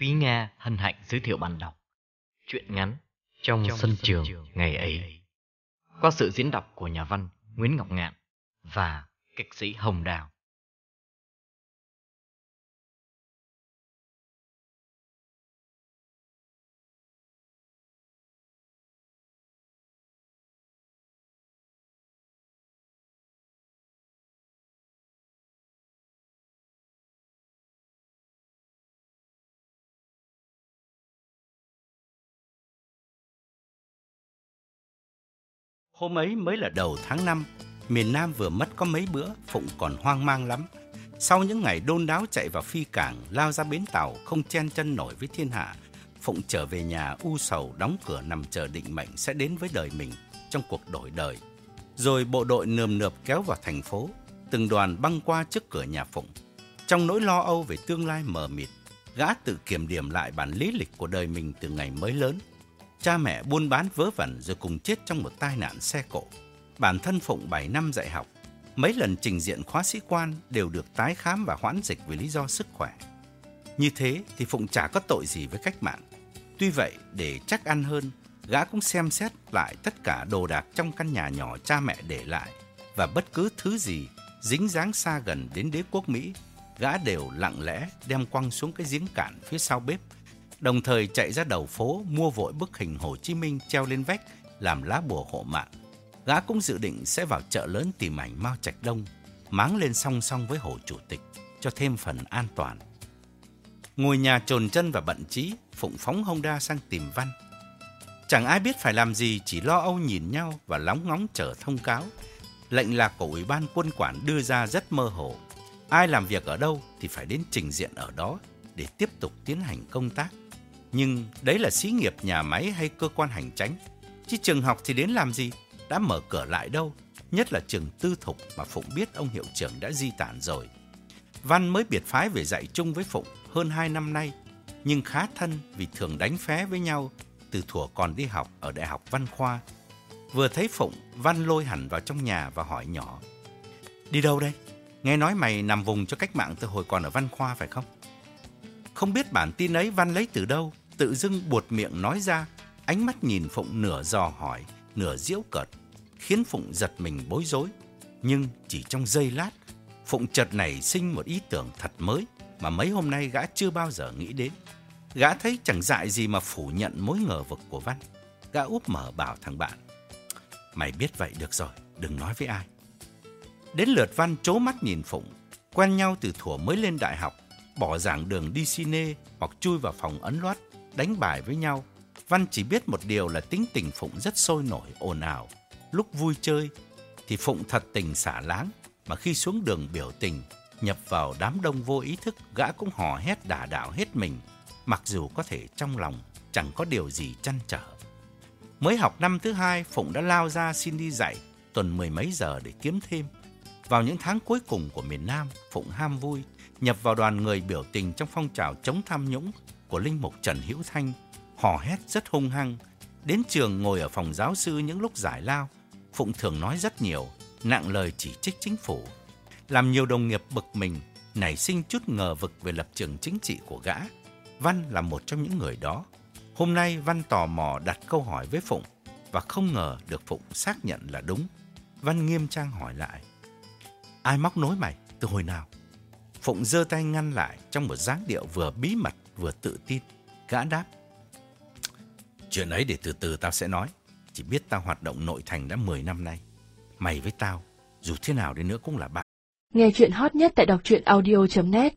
Thúy Nga hân hạnh giới thiệu bạn đọc Chuyện ngắn Trong, Trong sân, sân trường, trường ngày ấy. Qua sự diễn đọc của nhà văn Nguyễn Ngọc Ngạn Và kịch sĩ Hồng Đào Hôm ấy mới là đầu tháng 5, miền Nam vừa mất có mấy bữa, Phụng còn hoang mang lắm. Sau những ngày đôn đáo chạy vào phi cảng, lao ra bến tàu, không chen chân nổi với thiên hạ, Phụng trở về nhà u sầu đóng cửa nằm chờ định mệnh sẽ đến với đời mình trong cuộc đổi đời. Rồi bộ đội nườm nượp kéo vào thành phố, từng đoàn băng qua trước cửa nhà Phụng. Trong nỗi lo âu về tương lai mờ mịt, gã tự kiểm điểm lại bản lý lịch của đời mình từ ngày mới lớn, Cha mẹ buôn bán vớ vẩn rồi cùng chết trong một tai nạn xe cộ. Bản thân Phụng 7 năm dạy học, mấy lần trình diện khóa sĩ quan đều được tái khám và hoãn dịch vì lý do sức khỏe. Như thế thì Phụng chả có tội gì với cách mạng. Tuy vậy, để chắc ăn hơn, gã cũng xem xét lại tất cả đồ đạc trong căn nhà nhỏ cha mẹ để lại và bất cứ thứ gì dính dáng xa gần đến đế quốc Mỹ, gã đều lặng lẽ đem quăng xuống cái giếng cạn phía sau bếp đồng thời chạy ra đầu phố mua vội bức hình Hồ Chí Minh treo lên vách làm lá bùa hộ mạng. Gã cũng dự định sẽ vào chợ lớn tìm ảnh Mao Trạch Đông, máng lên song song với Hồ Chủ tịch cho thêm phần an toàn. Ngồi nhà trồn chân và bận trí, Phụng phóng Honda sang tìm Văn. Chẳng ai biết phải làm gì, chỉ lo âu nhìn nhau và lóng ngóng chờ thông cáo. Lệnh lạc của Ủy ban quân quản đưa ra rất mơ hồ. Ai làm việc ở đâu thì phải đến trình diện ở đó để tiếp tục tiến hành công tác. Nhưng đấy là xí nghiệp nhà máy hay cơ quan hành tránh. Chứ trường học thì đến làm gì? Đã mở cửa lại đâu? Nhất là trường tư thục mà Phụng biết ông hiệu trưởng đã di tản rồi. Văn mới biệt phái về dạy chung với Phụng hơn 2 năm nay, nhưng khá thân vì thường đánh phé với nhau từ thuở còn đi học ở Đại học Văn Khoa. Vừa thấy Phụng, Văn lôi hẳn vào trong nhà và hỏi nhỏ. Đi đâu đây? Nghe nói mày nằm vùng cho cách mạng từ hồi còn ở Văn Khoa phải không? Không biết bản tin ấy Văn lấy từ đâu, tự dưng buột miệng nói ra, ánh mắt nhìn Phụng nửa dò hỏi, nửa diễu cợt, khiến Phụng giật mình bối rối. Nhưng chỉ trong giây lát, Phụng chợt nảy sinh một ý tưởng thật mới mà mấy hôm nay gã chưa bao giờ nghĩ đến. Gã thấy chẳng dại gì mà phủ nhận mối ngờ vực của Văn. Gã úp mở bảo thằng bạn. Mày biết vậy được rồi, đừng nói với ai. Đến lượt Văn chố mắt nhìn Phụng, quen nhau từ thuở mới lên đại học, bỏ giảng đường đi cine hoặc chui vào phòng ấn loát đánh bài với nhau. Văn chỉ biết một điều là tính tình Phụng rất sôi nổi, ồn ào. Lúc vui chơi thì Phụng thật tình xả láng, mà khi xuống đường biểu tình, nhập vào đám đông vô ý thức, gã cũng hò hét đả đạo hết mình, mặc dù có thể trong lòng chẳng có điều gì chăn trở. Mới học năm thứ hai, Phụng đã lao ra xin đi dạy, tuần mười mấy giờ để kiếm thêm. Vào những tháng cuối cùng của miền Nam, Phụng ham vui, nhập vào đoàn người biểu tình trong phong trào chống tham nhũng của Linh Mục Trần Hữu Thanh, hò hét rất hung hăng. Đến trường ngồi ở phòng giáo sư những lúc giải lao, Phụng thường nói rất nhiều, nặng lời chỉ trích chính phủ. Làm nhiều đồng nghiệp bực mình, nảy sinh chút ngờ vực về lập trường chính trị của gã. Văn là một trong những người đó. Hôm nay Văn tò mò đặt câu hỏi với Phụng và không ngờ được Phụng xác nhận là đúng. Văn nghiêm trang hỏi lại. Ai móc nối mày? Từ hồi nào? Phụng giơ tay ngăn lại trong một dáng điệu vừa bí mật vừa tự tin. Gã đáp. Chuyện ấy để từ từ tao sẽ nói. chỉ biết tao hoạt động nội thành đã 10 năm nay. Mày với tao, dù thế nào đi nữa cũng là bạn. Nghe chuyện hot nhất tại đọc truyện audio.net